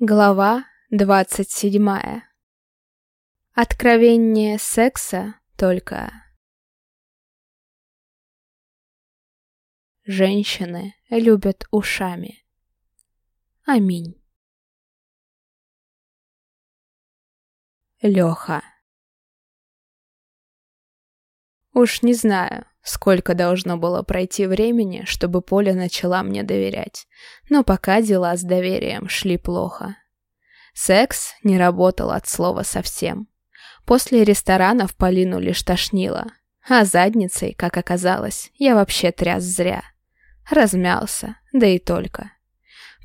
Глава двадцать седьмая. Откровение секса только. Женщины любят ушами. Аминь. Леха. Уж не знаю, сколько должно было пройти времени, чтобы Поля начала мне доверять, но пока дела с доверием шли плохо. Секс не работал от слова совсем. После ресторанов Полину лишь тошнило, а задницей, как оказалось, я вообще тряс зря. Размялся, да и только.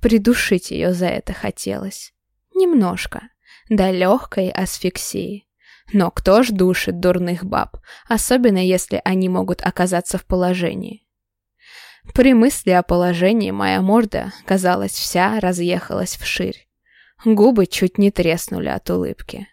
Придушить ее за это хотелось. Немножко, до легкой асфиксии. Но кто ж душит дурных баб, особенно если они могут оказаться в положении? При мысли о положении моя морда, казалось, вся разъехалась вширь. Губы чуть не треснули от улыбки.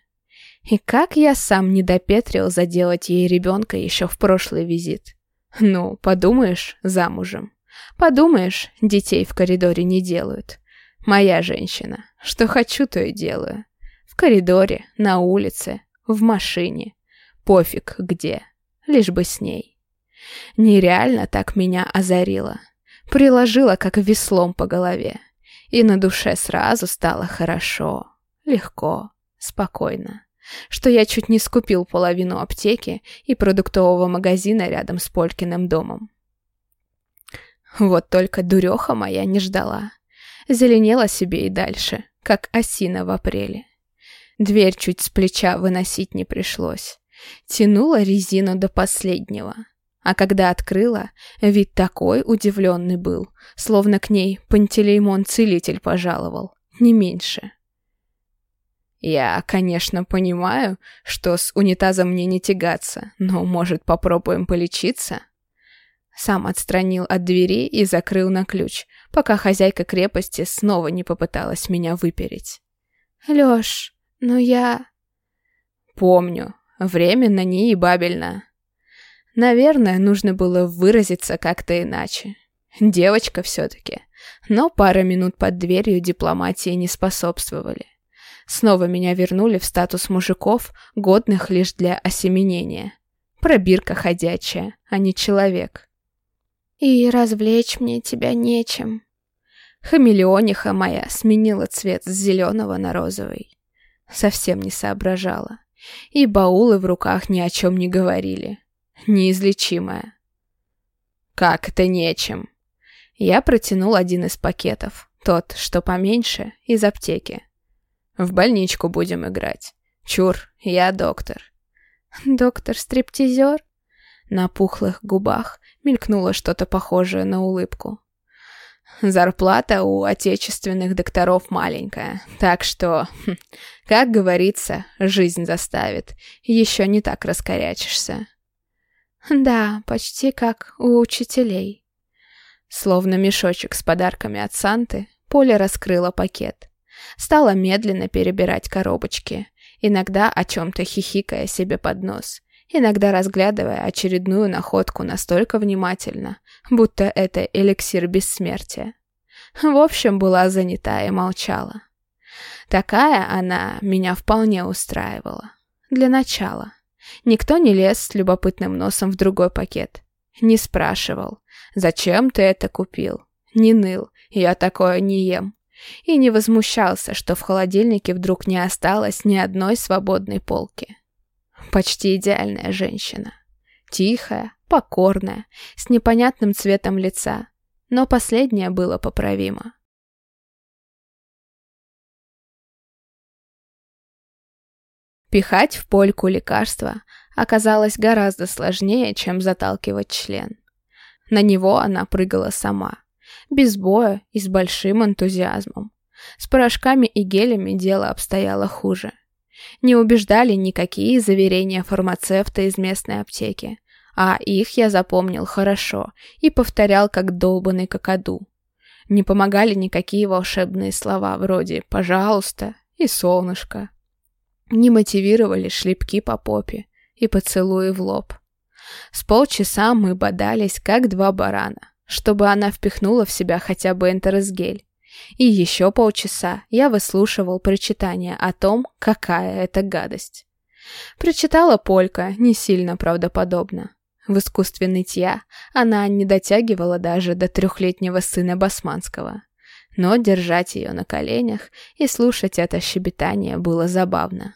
И как я сам не допетрил заделать ей ребенка еще в прошлый визит. Ну, подумаешь, замужем. Подумаешь, детей в коридоре не делают. Моя женщина. Что хочу, то и делаю. В коридоре, на улице, в машине. Пофиг где. Лишь бы с ней. Нереально так меня озарило. Приложила как веслом по голове. И на душе сразу стало хорошо, легко, спокойно. Что я чуть не скупил половину аптеки и продуктового магазина рядом с Полькиным домом. Вот только дуреха моя не ждала. Зеленела себе и дальше, как осина в апреле. Дверь чуть с плеча выносить не пришлось. Тянула резину до последнего. А когда открыла, вид такой удивленный был, словно к ней Пантелеймон-целитель пожаловал, не меньше. Я, конечно, понимаю, что с унитазом мне не тягаться, но, может, попробуем полечиться? Сам отстранил от двери и закрыл на ключ, пока хозяйка крепости снова не попыталась меня выпереть. «Лёш, но я...» «Помню. Временно не и бабельно. Наверное, нужно было выразиться как-то иначе. Девочка все-таки. Но пара минут под дверью дипломатии не способствовали. Снова меня вернули в статус мужиков, годных лишь для осеменения. Пробирка ходячая, а не человек. «И развлечь мне тебя нечем». Хамелеониха моя сменила цвет с зеленого на розовый совсем не соображала. И баулы в руках ни о чем не говорили. Неизлечимая. «Как это нечем?» Я протянул один из пакетов, тот, что поменьше, из аптеки. «В больничку будем играть. Чур, я доктор». «Доктор-стриптизер?» На пухлых губах мелькнуло что-то похожее на улыбку. Зарплата у отечественных докторов маленькая, так что, хм, как говорится, жизнь заставит. Еще не так раскорячишься. Да, почти как у учителей. Словно мешочек с подарками от Санты, Поля раскрыла пакет. Стала медленно перебирать коробочки, иногда о чем-то хихикая себе под нос, иногда разглядывая очередную находку настолько внимательно, будто это эликсир бессмертия. В общем, была занята и молчала. Такая она меня вполне устраивала. Для начала. Никто не лез с любопытным носом в другой пакет. Не спрашивал, зачем ты это купил. Не ныл, я такое не ем. И не возмущался, что в холодильнике вдруг не осталось ни одной свободной полки. Почти идеальная женщина. Тихая, покорная, с непонятным цветом лица, но последнее было поправимо. Пихать в польку лекарства оказалось гораздо сложнее, чем заталкивать член. На него она прыгала сама, без боя и с большим энтузиазмом. С порошками и гелями дело обстояло хуже. Не убеждали никакие заверения фармацевта из местной аптеки, а их я запомнил хорошо и повторял как долбанный какаду. Не помогали никакие волшебные слова вроде «пожалуйста» и «солнышко». Не мотивировали шлепки по попе и поцелуи в лоб. С полчаса мы бодались, как два барана, чтобы она впихнула в себя хотя бы энтеросгель. И еще полчаса я выслушивал прочитание о том, какая это гадость. Прочитала Полька, не сильно правдоподобно. В искусстве нытья она не дотягивала даже до трехлетнего сына Басманского. Но держать ее на коленях и слушать это щебетание было забавно.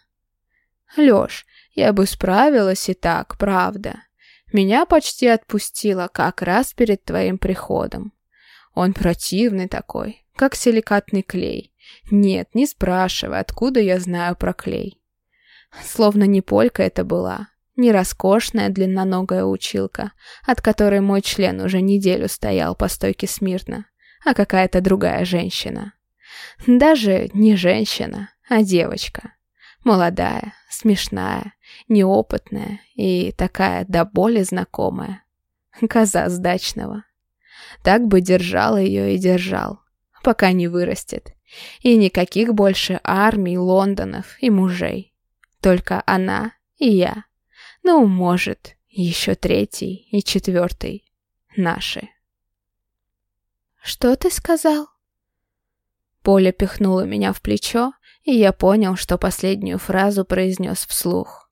«Лёш, я бы справилась и так, правда. Меня почти отпустила как раз перед твоим приходом. Он противный такой, как силикатный клей. Нет, не спрашивай, откуда я знаю про клей. Словно не полька это была, не роскошная длинноногая училка, от которой мой член уже неделю стоял по стойке смирно, а какая-то другая женщина. Даже не женщина, а девочка. Молодая, смешная, неопытная и такая до боли знакомая. Коза сдачного. Так бы держал ее и держал, пока не вырастет. И никаких больше армий, Лондонов и мужей. Только она и я. Ну, может, еще третий и четвертый. Наши. «Что ты сказал?» Поля пихнула меня в плечо, и я понял, что последнюю фразу произнес вслух.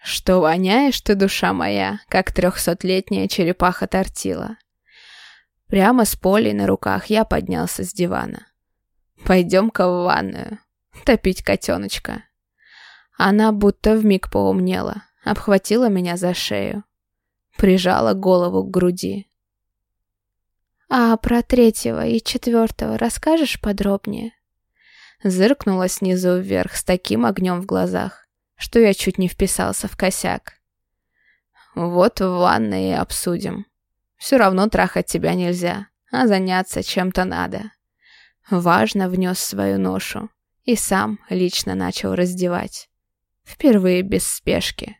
«Что воняешь ты, душа моя, как трехсотлетняя черепаха тортила?» Прямо с Полей на руках я поднялся с дивана. «Пойдем-ка в ванную, топить котеночка». Она будто вмиг поумнела, обхватила меня за шею, прижала голову к груди. «А про третьего и четвертого расскажешь подробнее?» Зыркнула снизу вверх с таким огнем в глазах, что я чуть не вписался в косяк. «Вот в ванной и обсудим. Все равно трахать тебя нельзя, а заняться чем-то надо». Важно внес свою ношу и сам лично начал раздевать. Впервые без спешки.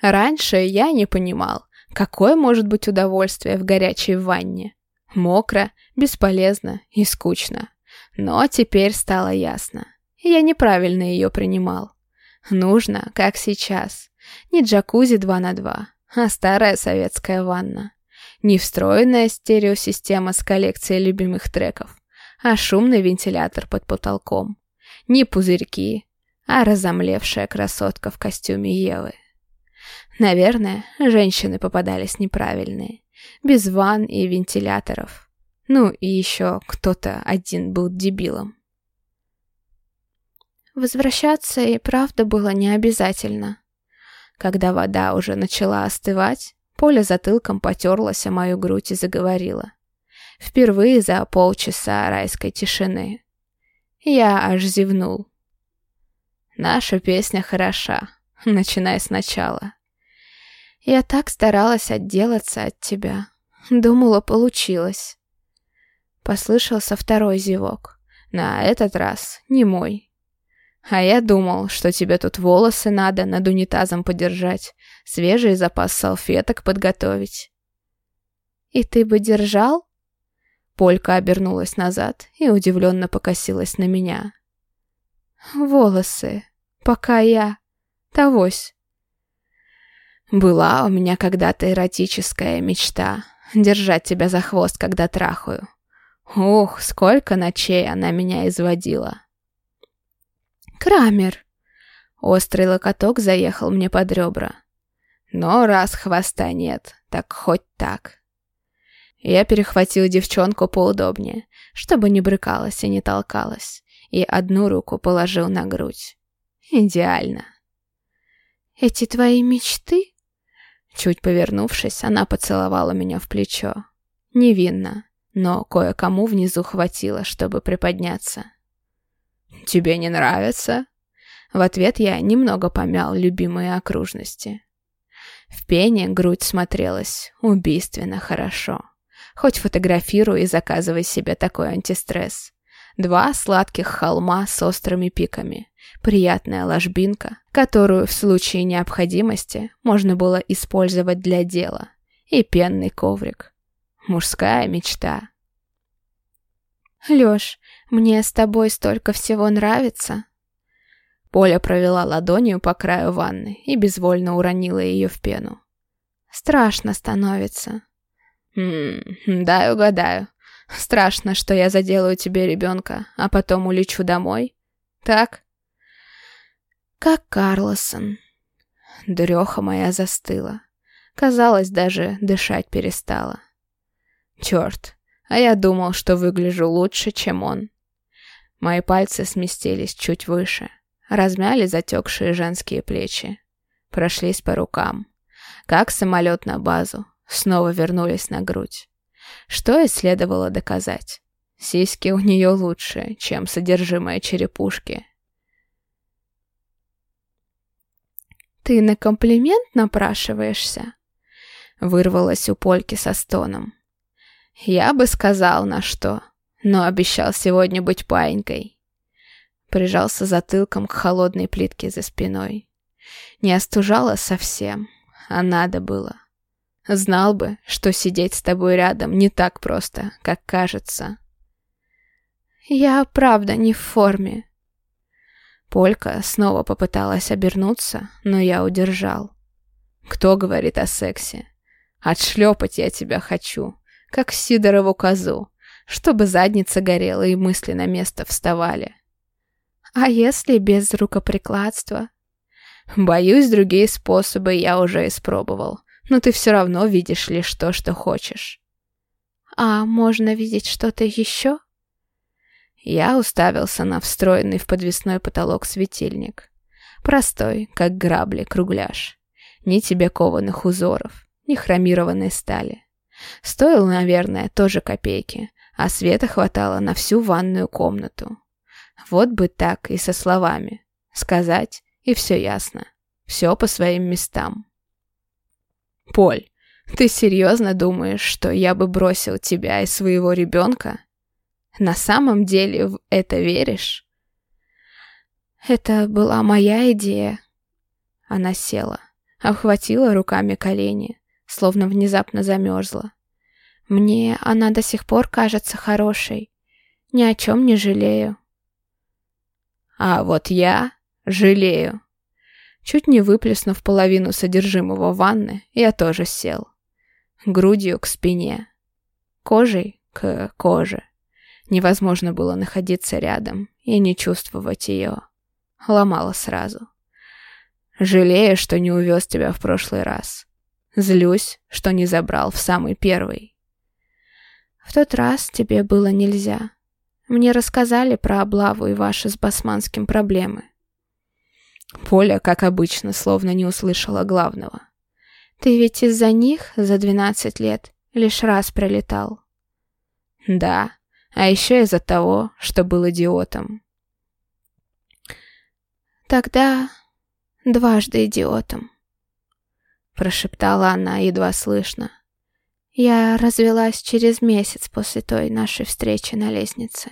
Раньше я не понимал, Какое может быть удовольствие в горячей ванне? Мокро, бесполезно и скучно. Но теперь стало ясно. Я неправильно ее принимал. Нужно, как сейчас. Не джакузи 2 на 2, а старая советская ванна. Не встроенная стереосистема с коллекцией любимых треков, а шумный вентилятор под потолком. Не пузырьки, а разомлевшая красотка в костюме Евы. Наверное, женщины попадались неправильные. Без ванн и вентиляторов. Ну и еще кто-то один был дебилом. Возвращаться и правда было не обязательно. Когда вода уже начала остывать, Поля затылком потерлась о мою грудь и заговорила. Впервые за полчаса райской тишины. Я аж зевнул. Наша песня хороша, начиная сначала. Я так старалась отделаться от тебя. Думала, получилось. Послышался второй зевок. На этот раз не мой. А я думал, что тебе тут волосы надо над унитазом подержать, свежий запас салфеток подготовить. И ты бы держал? Полька обернулась назад и удивленно покосилась на меня. Волосы. Пока я... Тогось. Была у меня когда-то эротическая мечта держать тебя за хвост, когда трахаю. Ух, сколько ночей она меня изводила. Крамер. Острый локоток заехал мне под ребра. Но раз хвоста нет, так хоть так. Я перехватил девчонку поудобнее, чтобы не брыкалась и не толкалась, и одну руку положил на грудь. Идеально. «Эти твои мечты?» Чуть повернувшись, она поцеловала меня в плечо. Невинно, но кое-кому внизу хватило, чтобы приподняться. «Тебе не нравится?» В ответ я немного помял любимые окружности. В пене грудь смотрелась убийственно хорошо. Хоть фотографируй и заказывай себе такой антистресс. Два сладких холма с острыми пиками. Приятная ложбинка, которую в случае необходимости можно было использовать для дела. И пенный коврик. Мужская мечта. «Лёш, мне с тобой столько всего нравится». Поля провела ладонью по краю ванны и безвольно уронила ее в пену. «Страшно становится». Ммм, дай угадаю. Страшно, что я заделаю тебе ребенка, а потом улечу домой? Так? Как Карлосон. Дрёха моя застыла. Казалось, даже дышать перестала. Чёрт, а я думал, что выгляжу лучше, чем он. Мои пальцы сместились чуть выше, размяли затекшие женские плечи, прошлись по рукам. Как самолет на базу, снова вернулись на грудь. Что и следовало доказать. Сиськи у нее лучше, чем содержимое черепушки. «Ты на комплимент напрашиваешься?» Вырвалась у Польки со стоном. «Я бы сказал, на что, но обещал сегодня быть паинькой». Прижался затылком к холодной плитке за спиной. Не остужало совсем, а надо было. Знал бы, что сидеть с тобой рядом не так просто, как кажется. Я правда не в форме. Полька снова попыталась обернуться, но я удержал. Кто говорит о сексе? Отшлепать я тебя хочу, как Сидорову козу, чтобы задница горела и мысли на место вставали. А если без рукоприкладства? Боюсь, другие способы я уже испробовал но ты все равно видишь лишь то, что хочешь. А можно видеть что-то еще? Я уставился на встроенный в подвесной потолок светильник. Простой, как грабли, кругляш. Ни тебе кованых узоров, ни хромированной стали. Стоил, наверное, тоже копейки, а света хватало на всю ванную комнату. Вот бы так и со словами. Сказать, и все ясно. Все по своим местам. «Поль, ты серьезно думаешь, что я бы бросил тебя и своего ребенка? На самом деле в это веришь?» «Это была моя идея». Она села, обхватила руками колени, словно внезапно замерзла. «Мне она до сих пор кажется хорошей. Ни о чем не жалею». «А вот я жалею», Чуть не выплеснув половину содержимого ванны, я тоже сел. Грудью к спине. Кожей к коже. Невозможно было находиться рядом и не чувствовать ее. Ломало сразу. Жалею, что не увез тебя в прошлый раз. Злюсь, что не забрал в самый первый. В тот раз тебе было нельзя. Мне рассказали про облаву и ваши с Басманским проблемы. Поля, как обычно, словно не услышала главного. «Ты ведь из-за них за двенадцать лет лишь раз пролетал». «Да, а еще из-за того, что был идиотом». «Тогда дважды идиотом», — прошептала она едва слышно. «Я развелась через месяц после той нашей встречи на лестнице».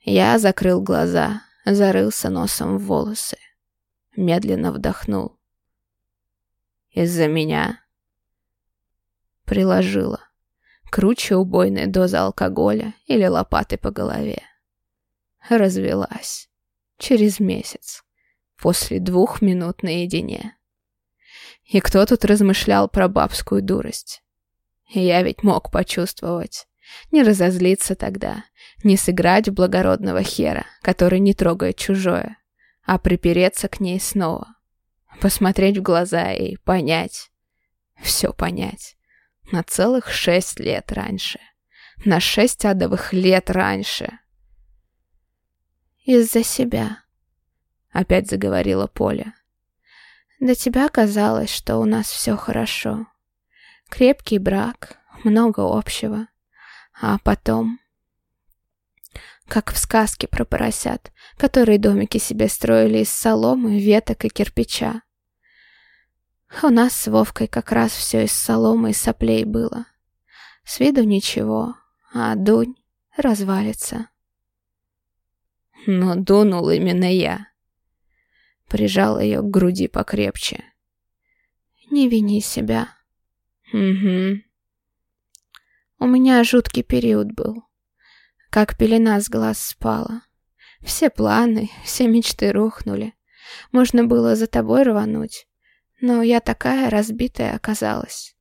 Я закрыл глаза, зарылся носом в волосы. Медленно вдохнул. Из-за меня приложила. Круче убойной дозы алкоголя или лопаты по голове. Развелась. Через месяц. После двух минут наедине. И кто тут размышлял про бабскую дурость? Я ведь мог почувствовать. Не разозлиться тогда, не сыграть в благородного хера, который не трогает чужое, а припереться к ней снова. Посмотреть в глаза и понять. Все понять. На целых шесть лет раньше. На шесть адовых лет раньше. «Из-за себя», — опять заговорила Поля. «До тебя казалось, что у нас все хорошо. Крепкий брак, много общего. А потом как в сказке про поросят, которые домики себе строили из соломы, веток и кирпича. У нас с Вовкой как раз все из соломы и соплей было. С виду ничего, а дунь развалится. Но дунул именно я. Прижал ее к груди покрепче. Не вини себя. Угу. У меня жуткий период был как пелена с глаз спала. Все планы, все мечты рухнули. Можно было за тобой рвануть, но я такая разбитая оказалась.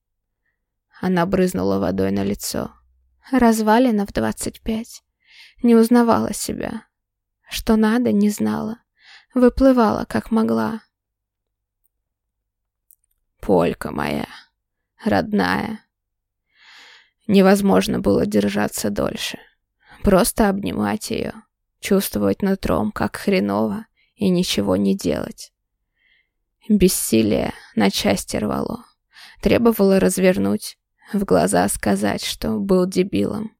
Она брызнула водой на лицо. Развалина в двадцать пять. Не узнавала себя. Что надо, не знала. Выплывала, как могла. Полька моя, родная. Невозможно было держаться дольше. Просто обнимать ее, чувствовать нутром, как хреново, и ничего не делать. Бессилие на части рвало. Требовало развернуть, в глаза сказать, что был дебилом.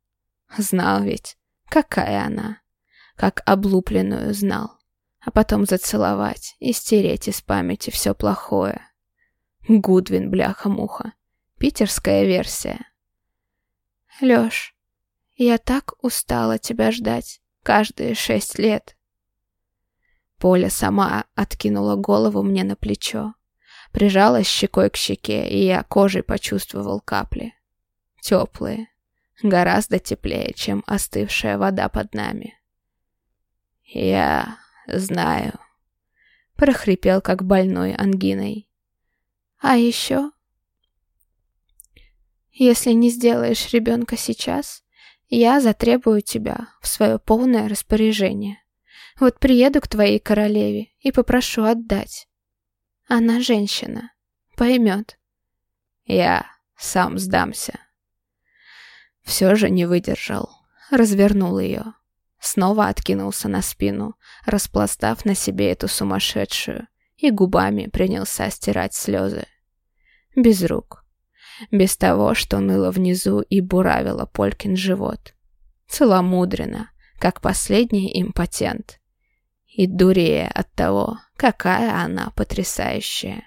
Знал ведь, какая она, как облупленную знал. А потом зацеловать и стереть из памяти все плохое. Гудвин, бляха-муха. Питерская версия. Лёш, я так устала тебя ждать каждые шесть лет. Поля сама откинула голову мне на плечо. Прижалась щекой к щеке, и я кожей почувствовал капли. Теплые. Гораздо теплее, чем остывшая вода под нами. «Я знаю», — прохрипел, как больной ангиной. «А еще...» «Если не сделаешь ребенка сейчас, я затребую тебя в свое полное распоряжение. Вот приеду к твоей королеве и попрошу отдать. Она женщина. Поймет. Я сам сдамся. Все же не выдержал. Развернул ее. Снова откинулся на спину, распластав на себе эту сумасшедшую, и губами принялся стирать слезы. Без рук. Без того, что ныло внизу и буравило Полькин живот. Целомудренно, как последний импотент и дурея от того, какая она потрясающая,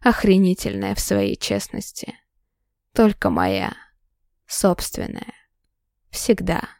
охренительная в своей честности. Только моя, собственная, всегда.